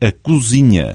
a cozinha.